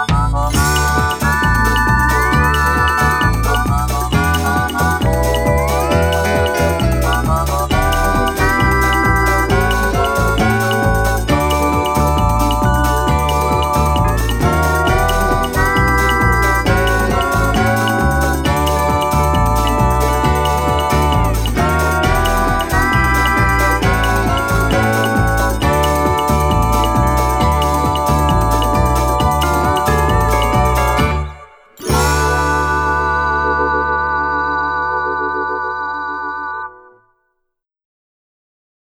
Oh, oh, oh.